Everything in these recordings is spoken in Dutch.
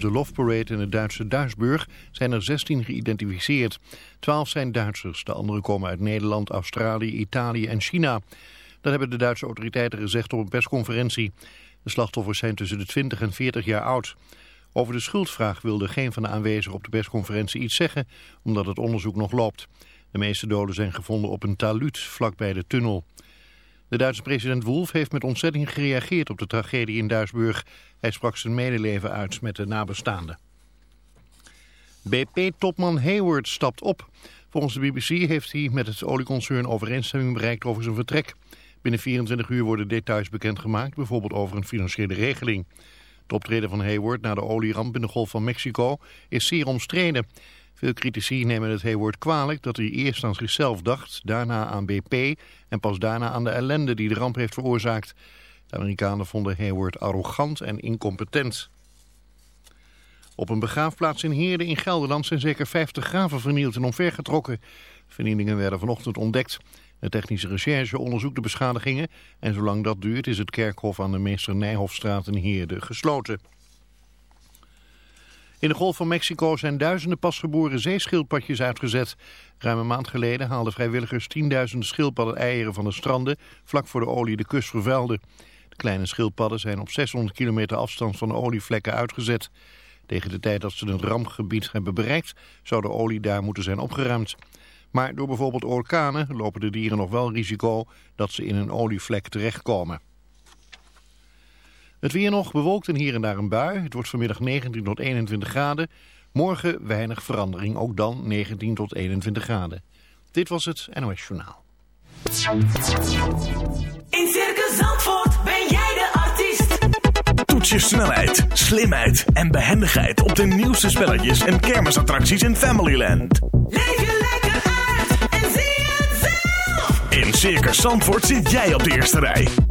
de Love Parade in het Duitse Duisburg zijn er 16 geïdentificeerd. 12 zijn Duitsers, de anderen komen uit Nederland, Australië, Italië en China. Dat hebben de Duitse autoriteiten gezegd op een persconferentie. De slachtoffers zijn tussen de 20 en 40 jaar oud. Over de schuldvraag wilde geen van de aanwezigen op de persconferentie iets zeggen, omdat het onderzoek nog loopt. De meeste doden zijn gevonden op een taluut vlakbij de tunnel. De Duitse president Wolf heeft met ontzetting gereageerd op de tragedie in Duisburg. Hij sprak zijn medeleven uit met de nabestaanden. BP-topman Hayward stapt op. Volgens de BBC heeft hij met het olieconcern overeenstemming bereikt over zijn vertrek. Binnen 24 uur worden details bekendgemaakt, bijvoorbeeld over een financiële regeling. Het optreden van Hayward na de olieramp in de Golf van Mexico is zeer omstreden. Veel critici nemen het Hayward kwalijk dat hij eerst aan zichzelf dacht, daarna aan BP en pas daarna aan de ellende die de ramp heeft veroorzaakt. De Amerikanen vonden Hayward arrogant en incompetent. Op een begraafplaats in Heerde in Gelderland zijn zeker 50 graven vernield en omvergetrokken. Vernielingen werden vanochtend ontdekt. De technische recherche onderzoekt de beschadigingen en zolang dat duurt is het kerkhof aan de Meester Nijhofstraat in Heerde gesloten. In de Golf van Mexico zijn duizenden pasgeboren zeeschildpadjes uitgezet. Ruim een maand geleden haalden vrijwilligers tienduizenden schildpadden eieren van de stranden vlak voor de olie de kust vervuilde. De kleine schildpadden zijn op 600 kilometer afstand van de olievlekken uitgezet. Tegen de tijd dat ze het rampgebied hebben bereikt zou de olie daar moeten zijn opgeruimd. Maar door bijvoorbeeld orkanen lopen de dieren nog wel risico dat ze in een olievlek terechtkomen. Het weer nog bewolkt en hier en daar een bui. Het wordt vanmiddag 19 tot 21 graden. Morgen weinig verandering, ook dan 19 tot 21 graden. Dit was het NOS Journaal. In Circus Zandvoort ben jij de artiest. Toets je snelheid, slimheid en behendigheid op de nieuwste spelletjes en kermisattracties in Familyland. Leef je lekker uit en zie het zelf. In Circus Zandvoort zit jij op de eerste rij.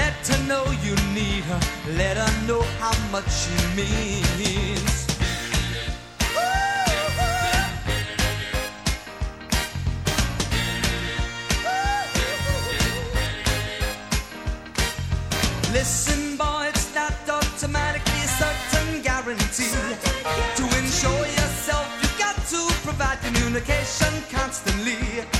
Let her know you need her. Let her know how much she means. Listen, boy, it's not automatically a certain guarantee. To ensure yourself, you've got to provide communication constantly.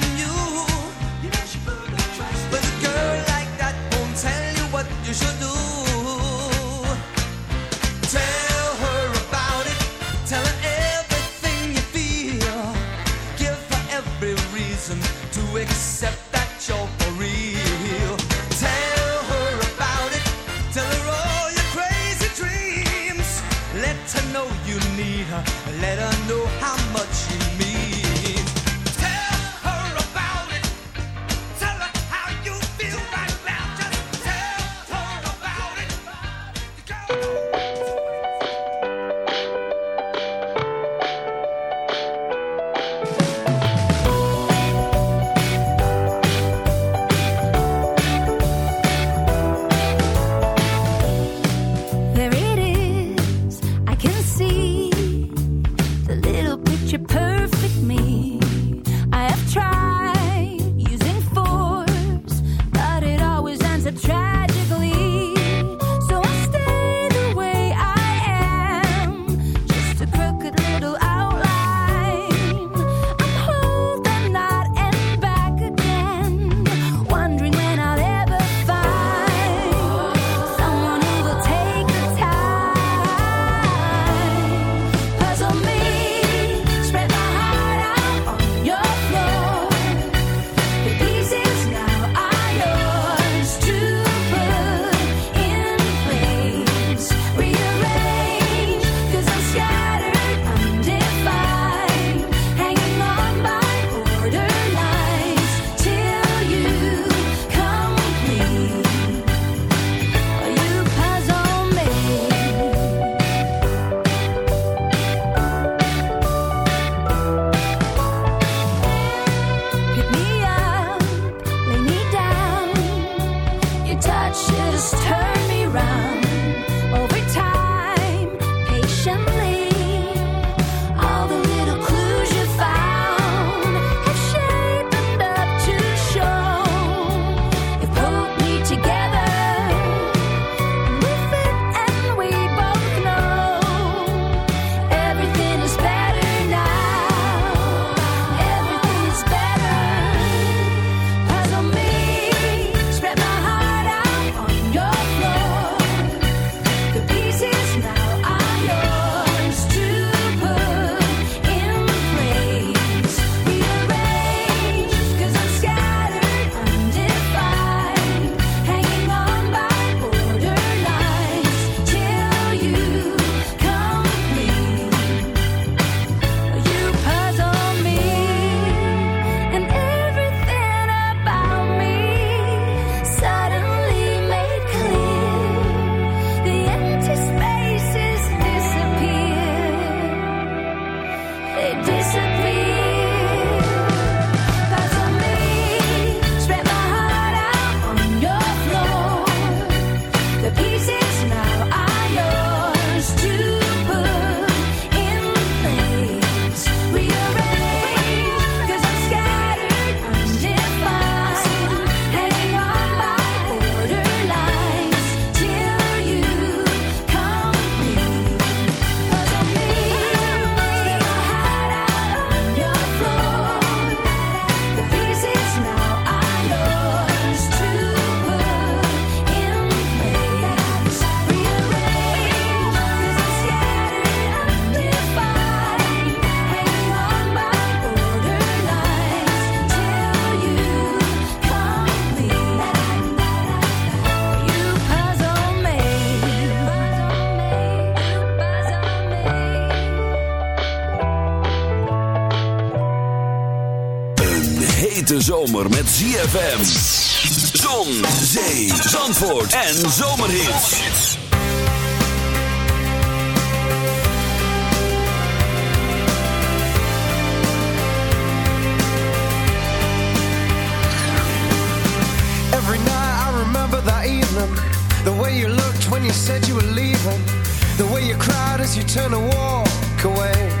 zomer met ZFM. Zon, zee, zandvoort en zomerhits. Every night I remember that evening. The way you looked when you said you were leaving. The way you cried as you turned to walk away.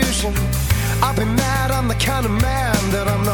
confusion. I've been mad, I'm the kind of man that I'm not.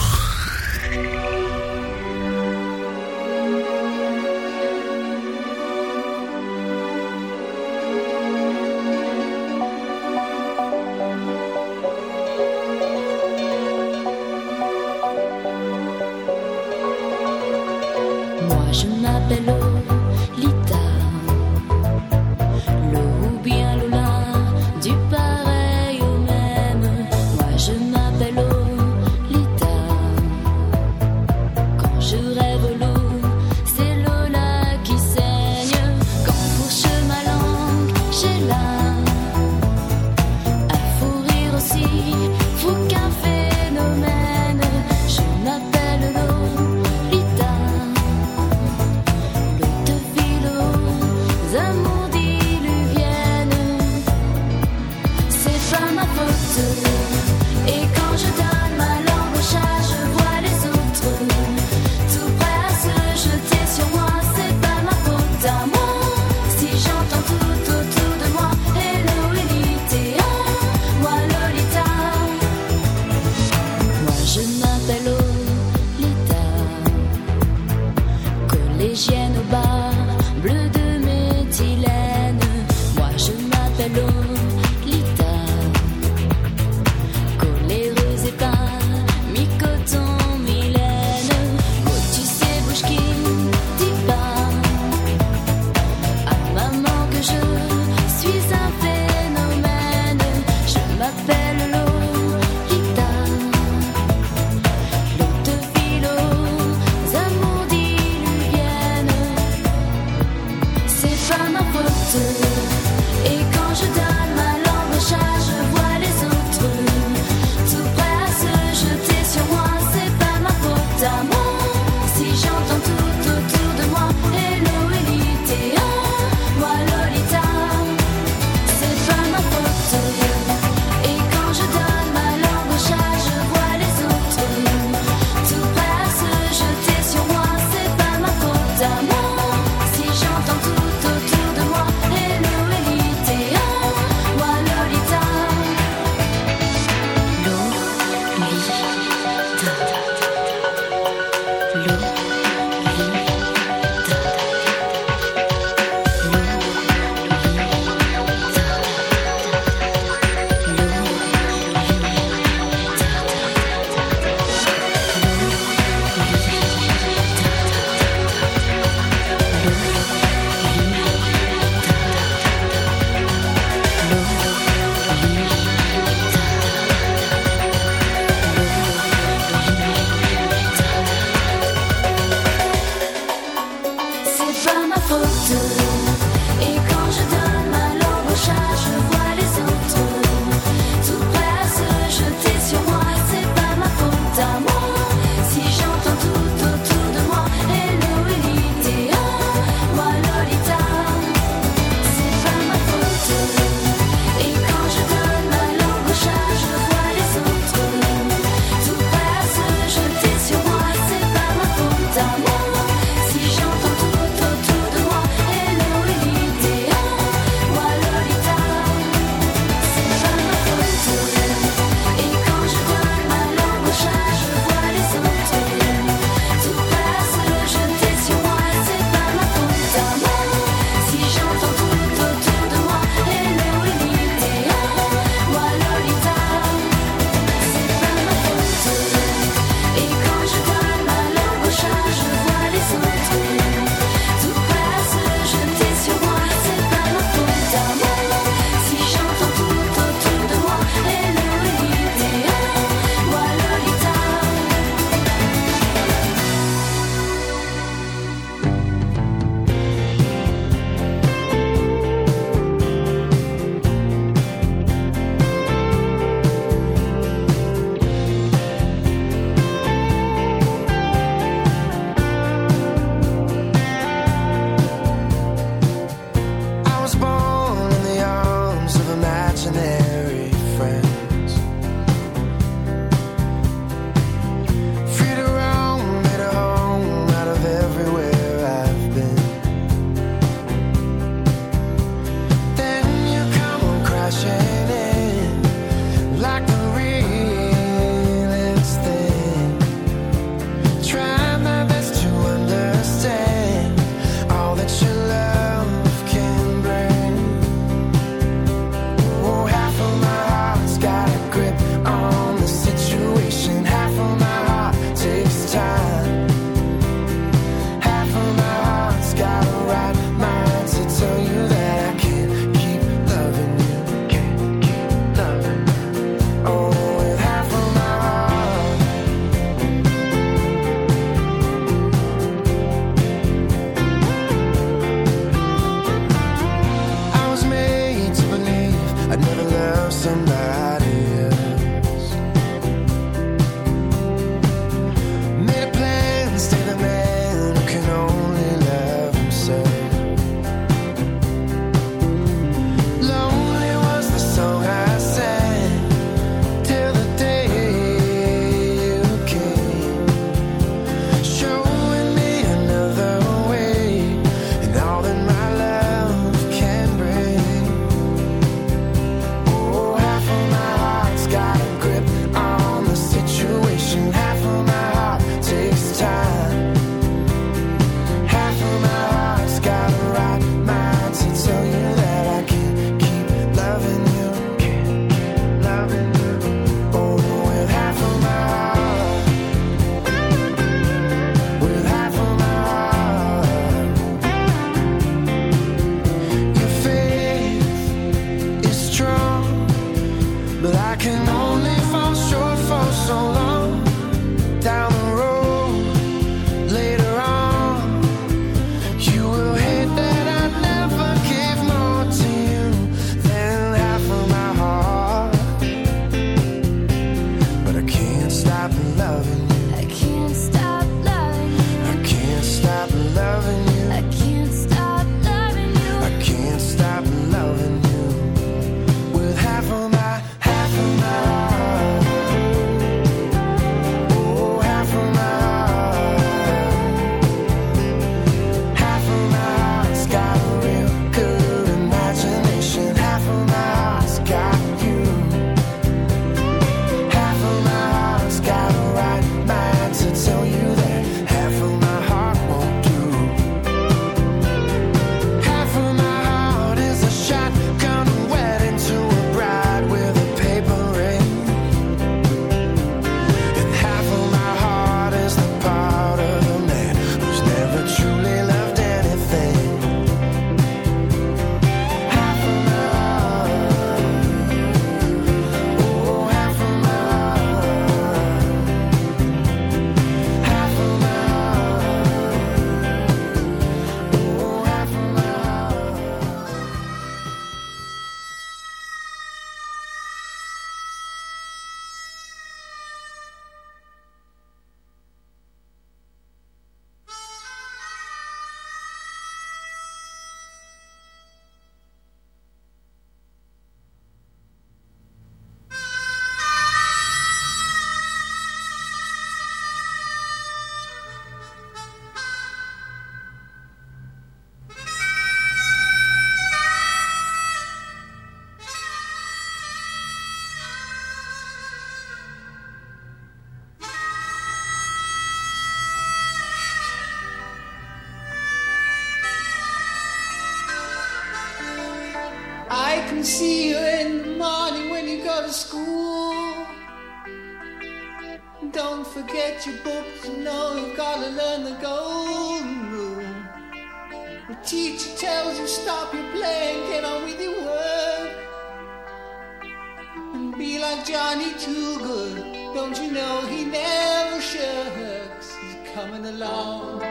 Johnny too good. Don't you know he never shucks? He's coming along.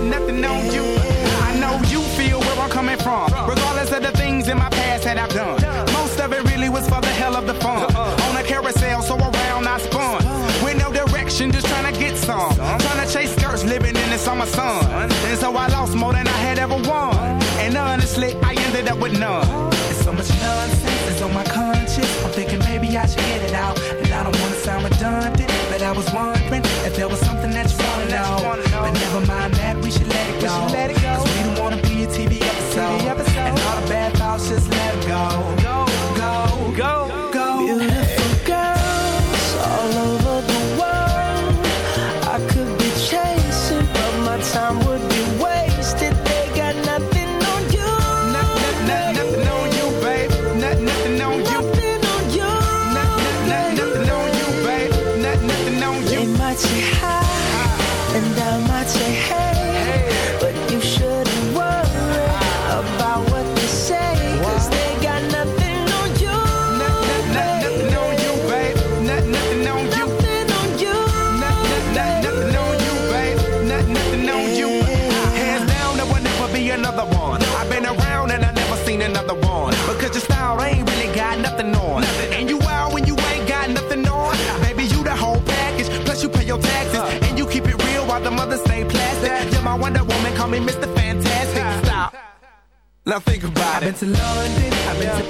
put nothing on you. I know you feel where I'm coming from, regardless of the things in my past that I've done. Most of it really was for the hell of the fun. On a carousel, so around I spun. With no direction, just trying to get some. Trying to chase skirts, living in the summer sun. And so I lost more than I had ever won. And honestly, I ended up with none. Now think about i it. I've been to London, I've been yeah. to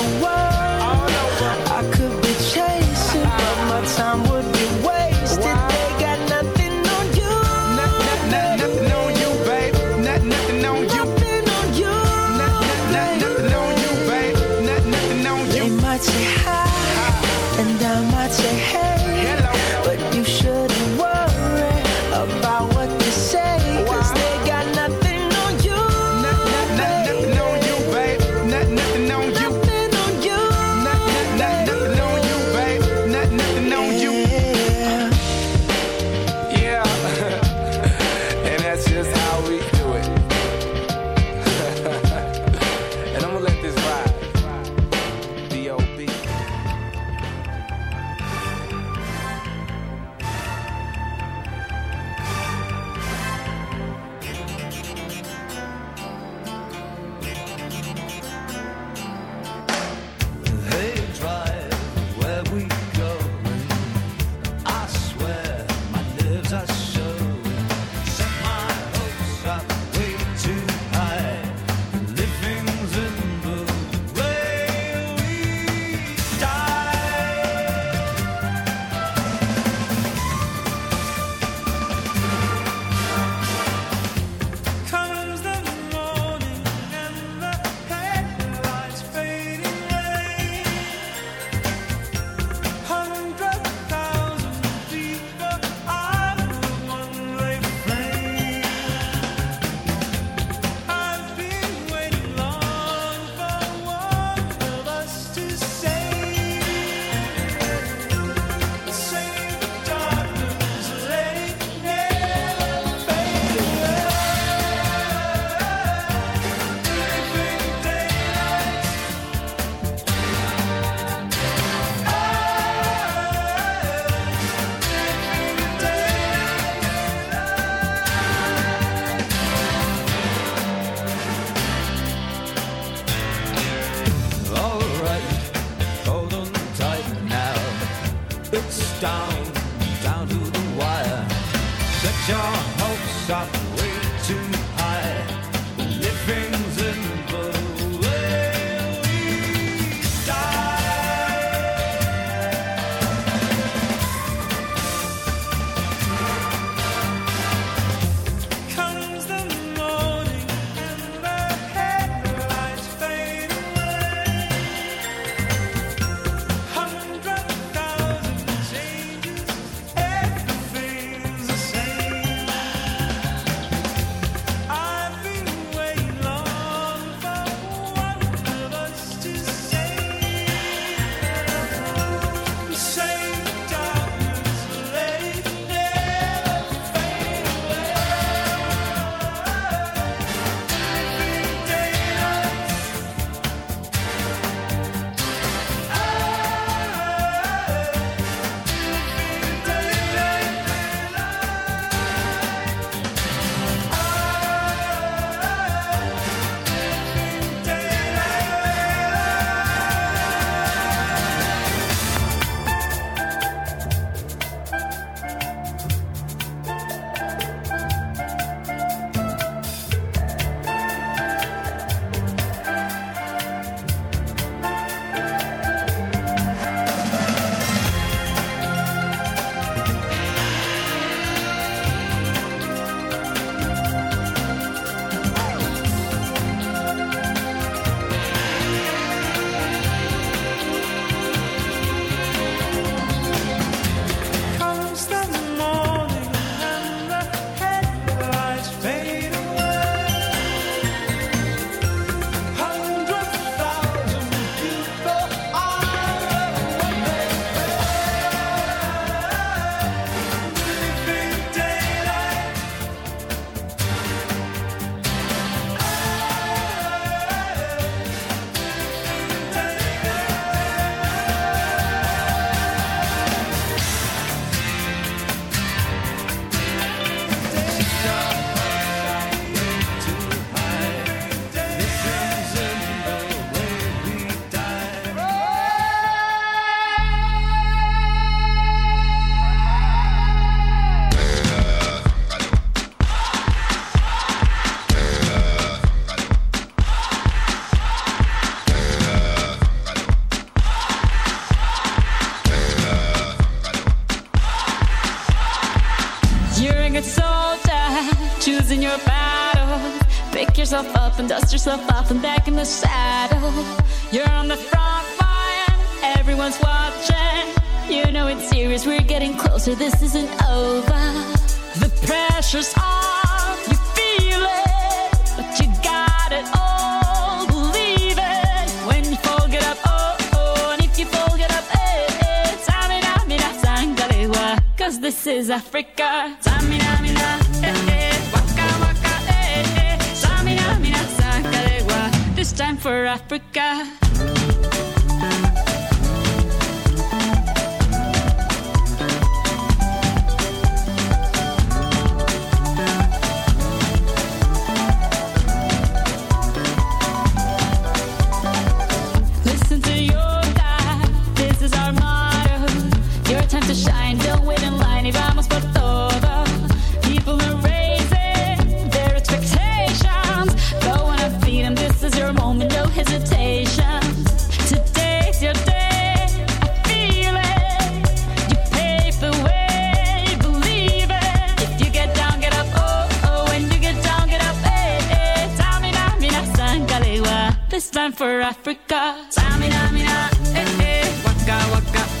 time for Africa. Samina, mina, eh, eh. Waka, waka,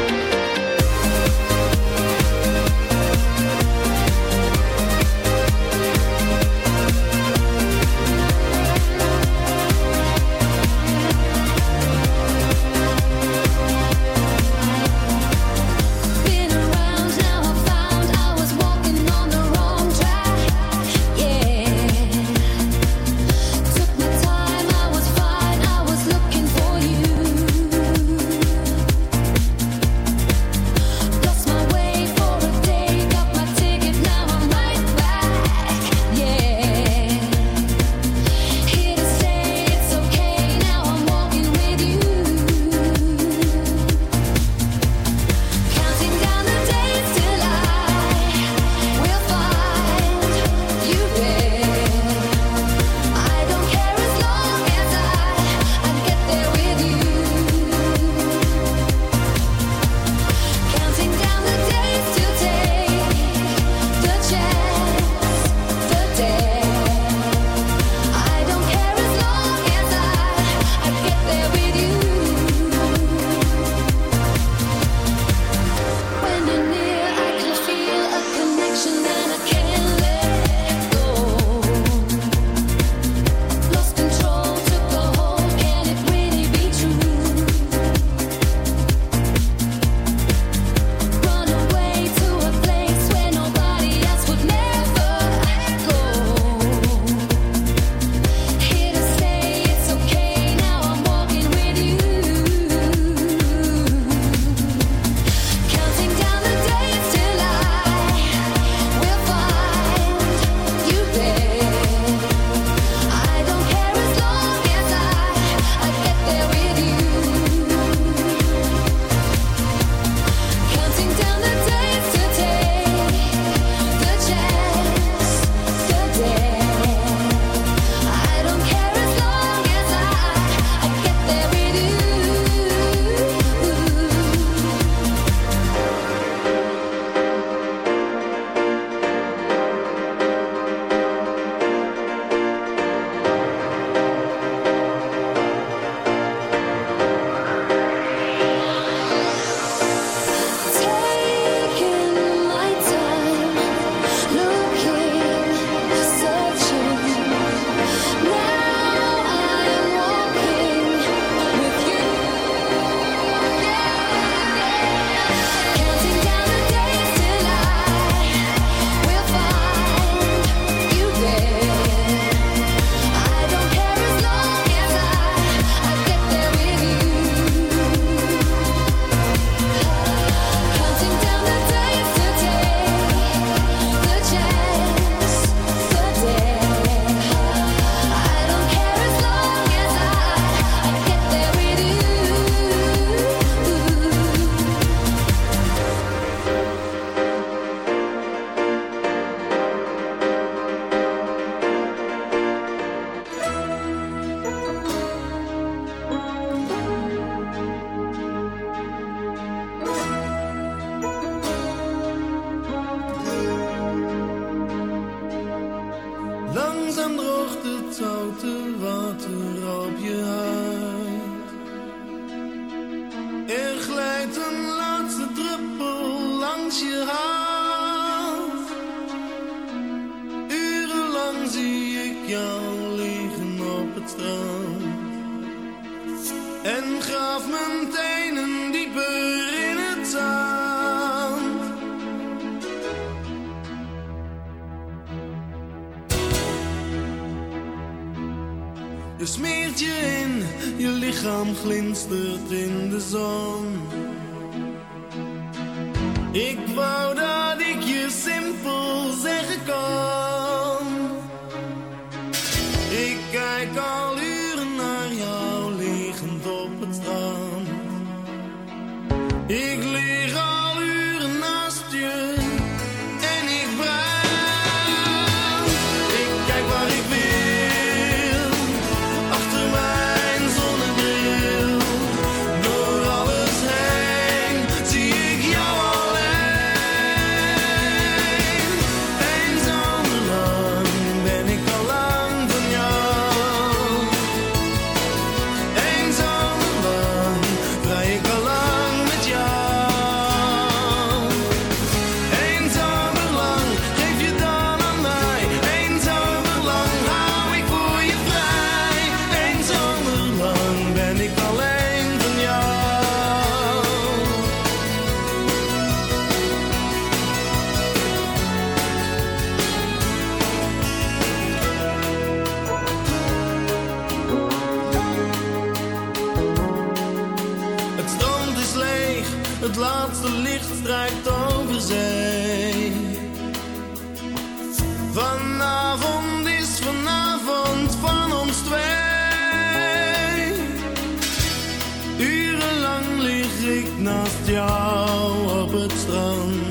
Je haof Urenlang zie ik jou liggen op het strand. En gaf mijn tenen dieper in het zand. Je smeert je in je lichaam glinstert in de zon. Ik wou Ja jou op het strand.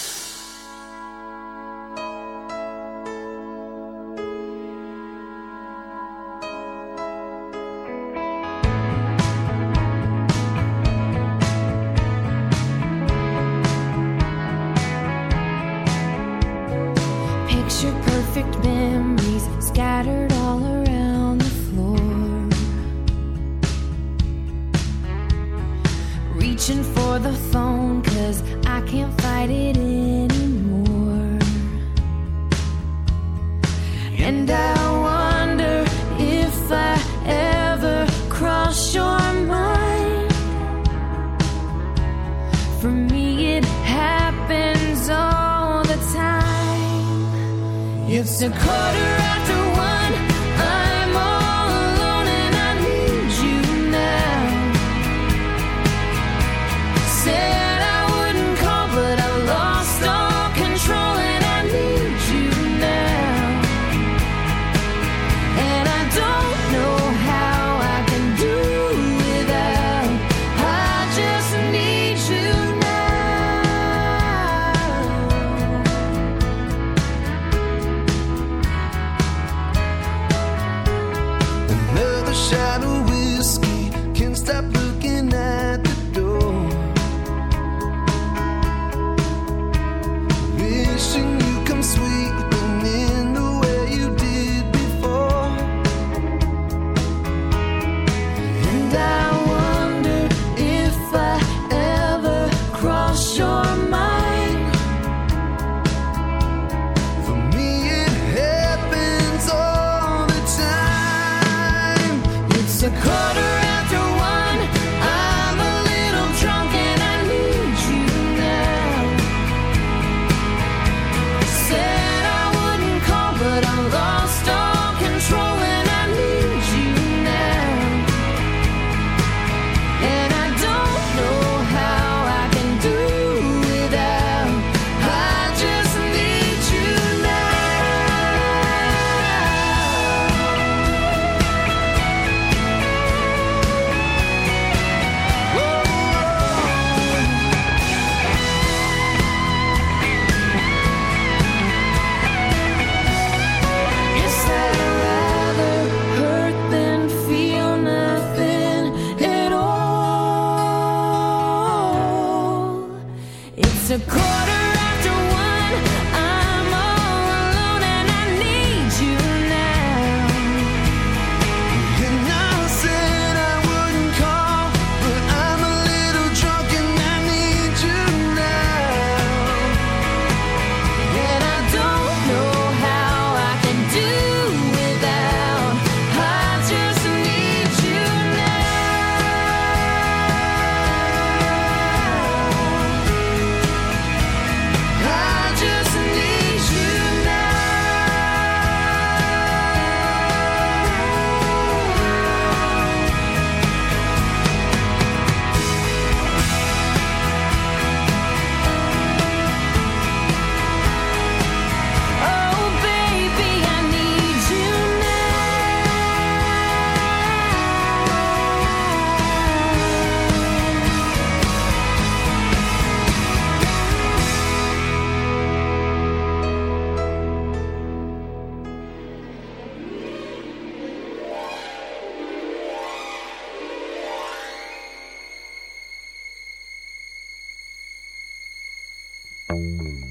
I